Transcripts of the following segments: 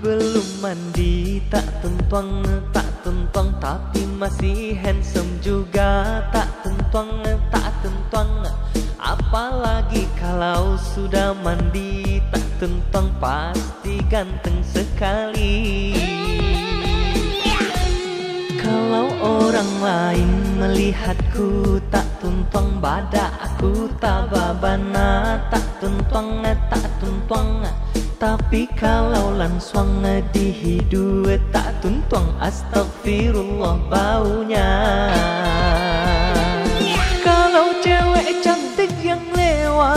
belum mandi Tak tentuang, tak tentuang Tapi masih handsome juga. Tak tentuang, tak tentuang Apalagi kalau sudah mandi. Tak tentuang pasti ganteng sekali. Kalau orang lain melihatku Tak tuntuang badak aku tak babana Tak tuntuang, tak tuntuang tapi kalau langsung di hidup tak tuntuang astagfirullah baunya. Kalau cewek cantik yang lewat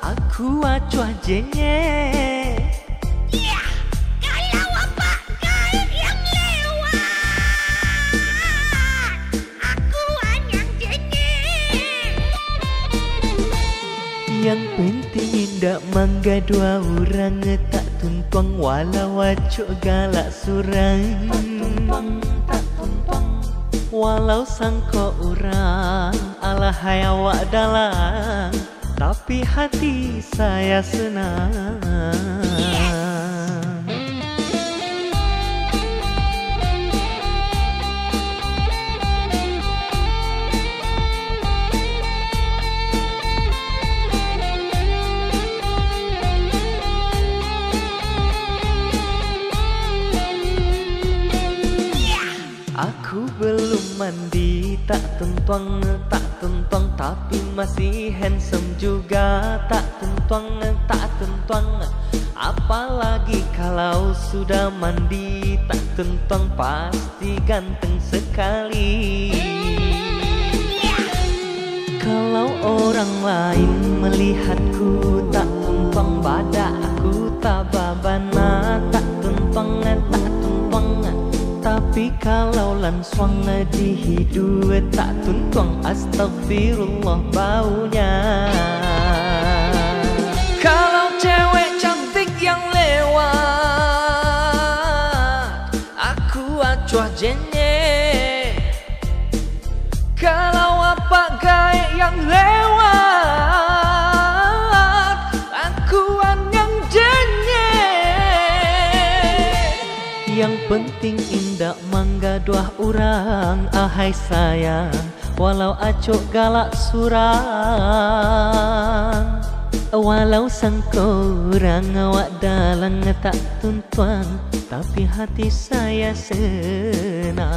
Aku acuah jenyek Yang penting indak mangga dua orang Tak tuntuang walau acuk galak surang. Tak tuntuang, tak tuntuang Walau sangka orang Alahai awak dalam Tapi hati saya senang Aku belum mandi Tak tentuang, tak tentuang Tapi masih handsome juga. Tak tentuang, tak tentuang Apalagi kalau sudah mandi. Tak tentuang pasti ganteng sekali. Kalau orang lain melihatku Tak kalau langsung di hidup tak tuntuang astagfirullah baunya. Kalau cewek cantik yang lewat Aku acuah jenyek Yang penting indak mangga dua orang. Ahai sayang Walau acuk galak surang. Walau sang korang awak dalang tak tuntuan Tapi hati saya senang